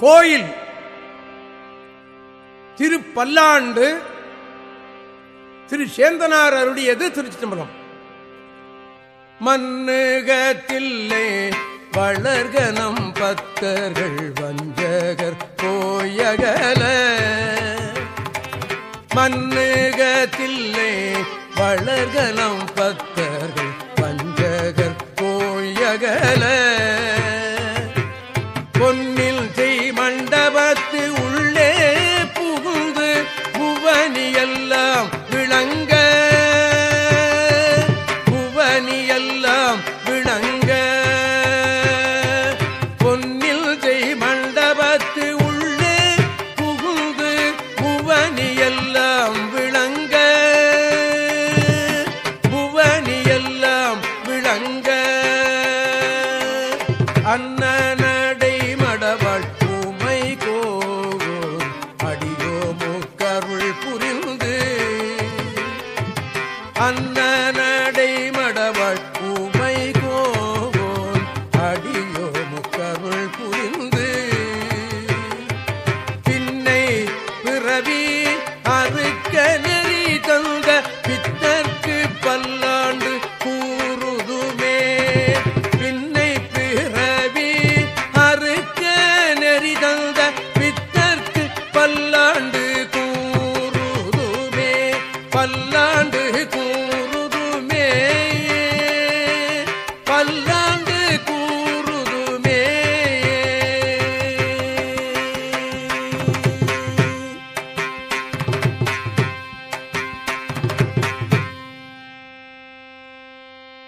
கோயில் திருப்பல்லாண்டு திரு சேந்தனார் அருடையது திருச்சிதம்பரம் மன்னுகத்தில்லை வளர்கனம் பத்தர்கள் வஞ்சகர் போயகல மன்னுகத்தில்லை வளர்கனம் பத்தர்கள் வஞ்சகர் போயகல அன்னடை மடவாள் பூமை கோவோ அடியோ மூக்கருள் புரிந்து. அன்னடை மடவாள் பூமை கோவோ அடியோ முக்கருள் புரிந்து. பின்னை பிறவி அறுக்க நெறி தந்து பல்லாண்டு கூ